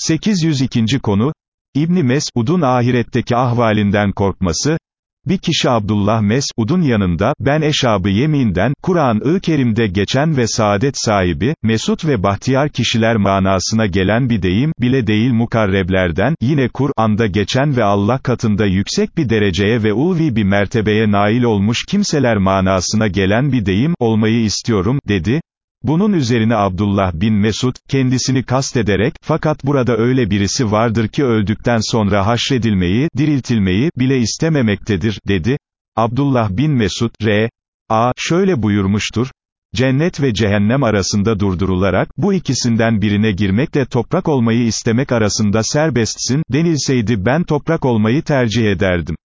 802. konu, İbni Mes'ud'un ahiretteki ahvalinden korkması, bir kişi Abdullah Mes'ud'un yanında, ben eşabı yeminden, Kur'an-ı Kerim'de geçen ve saadet sahibi, Mesut ve bahtiyar kişiler manasına gelen bir deyim, bile değil mukarreblerden, yine Kur'an'da geçen ve Allah katında yüksek bir dereceye ve ulvi bir mertebeye nail olmuş kimseler manasına gelen bir deyim, olmayı istiyorum, dedi. Bunun üzerine Abdullah bin Mesud, kendisini kastederek, fakat burada öyle birisi vardır ki öldükten sonra haşredilmeyi, diriltilmeyi, bile istememektedir, dedi. Abdullah bin Mesud, R. A. şöyle buyurmuştur, cennet ve cehennem arasında durdurularak, bu ikisinden birine girmekle toprak olmayı istemek arasında serbestsin, denilseydi ben toprak olmayı tercih ederdim.